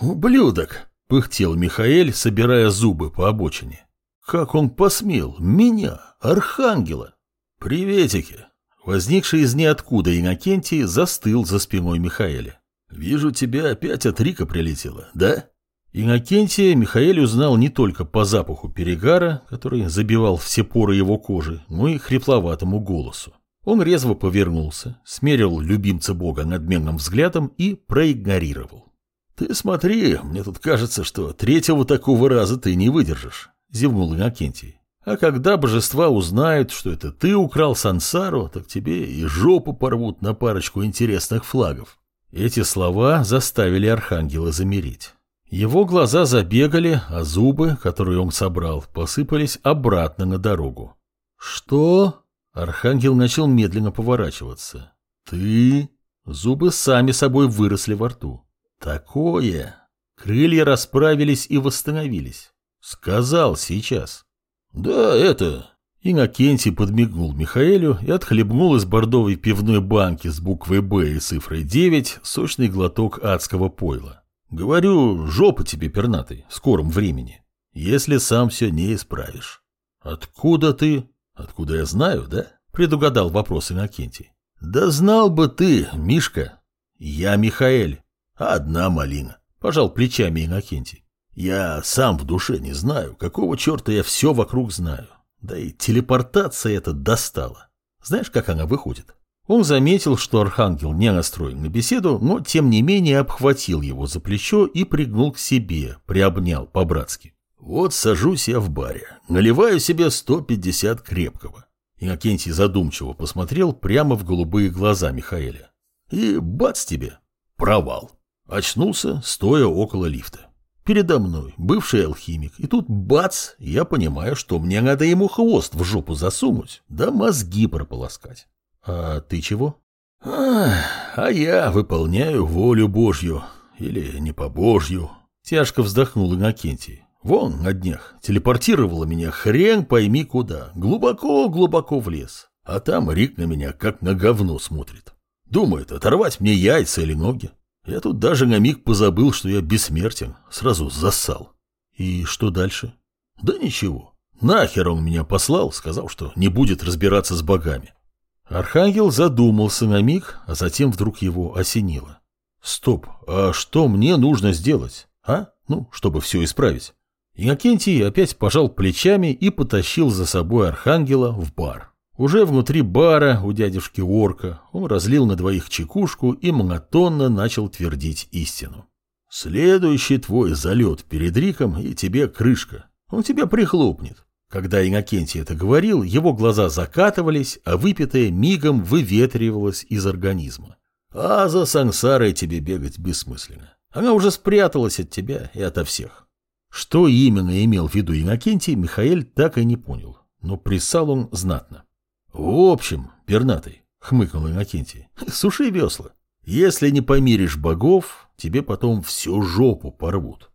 «Ублюдок!» — пыхтел Михаэль, собирая зубы по обочине. «Как он посмел? Меня, архангела!» «Приветики!» Возникший из ниоткуда Иннокентий застыл за спиной Михаэля. «Вижу, тебя опять от Рика прилетело, да?» Иннокентия Михаэль узнал не только по запаху перегара, который забивал все поры его кожи, но и хрипловатому голосу. Он резво повернулся, смерил любимца бога надменным взглядом и проигнорировал. «Ты смотри, мне тут кажется, что третьего такого раза ты не выдержишь», — зевнул Иннокентий. «А когда божества узнают, что это ты украл сансару, так тебе и жопу порвут на парочку интересных флагов». Эти слова заставили архангела замереть. Его глаза забегали, а зубы, которые он собрал, посыпались обратно на дорогу. «Что?» Архангел начал медленно поворачиваться. «Ты?» Зубы сами собой выросли во рту. «Такое!» Крылья расправились и восстановились. «Сказал сейчас». «Да, это...» Иннокентий подмигнул Михаэлю и отхлебнул из бордовой пивной банки с буквой «Б» и цифрой 9 сочный глоток адского пойла. «Говорю, жопа тебе пернатый в скором времени, если сам все не исправишь». «Откуда ты?» Откуда я знаю, да? Предугадал вопрос Иннокентий. Да знал бы ты, Мишка. Я Михаэль. Одна малина. Пожал плечами Иннокентий. Я сам в душе не знаю, какого черта я все вокруг знаю. Да и телепортация эта достала. Знаешь, как она выходит? Он заметил, что архангел не настроен на беседу, но тем не менее обхватил его за плечо и пригнул к себе, приобнял по-братски. Вот сажусь я в баре, наливаю себе 150 крепкого. Иннокентий задумчиво посмотрел прямо в голубые глаза Михаэля. И бац тебе, провал. Очнулся, стоя около лифта. Передо мной бывший алхимик, и тут бац, я понимаю, что мне надо ему хвост в жопу засунуть, да мозги прополоскать. А ты чего? А, а я выполняю волю Божью, или не по Божью. Тяжко вздохнул Иннокентий. Вон, на днях, телепортировала меня хрен пойми куда, глубоко-глубоко в лес. А там Рик на меня как на говно смотрит. Думает, оторвать мне яйца или ноги. Я тут даже на миг позабыл, что я бессмертен. Сразу засал. И что дальше? Да ничего. Нахер он меня послал, сказал, что не будет разбираться с богами. Архангел задумался на миг, а затем вдруг его осенило. Стоп, а что мне нужно сделать, а? Ну, чтобы все исправить. Иннокентий опять пожал плечами и потащил за собой Архангела в бар. Уже внутри бара у дядюшки Орка он разлил на двоих чекушку и монотонно начал твердить истину. «Следующий твой залет перед Риком, и тебе крышка. Он тебя прихлопнет». Когда Иннокентий это говорил, его глаза закатывались, а выпитое мигом выветривалось из организма. «А за сансарой тебе бегать бессмысленно. Она уже спряталась от тебя и ото всех. Что именно имел в виду Иннокентий, Михаэль так и не понял, но присал он знатно. «В общем, пернатый», — хмыкнул Иннокентий, — «суши весла. Если не помиришь богов, тебе потом всю жопу порвут.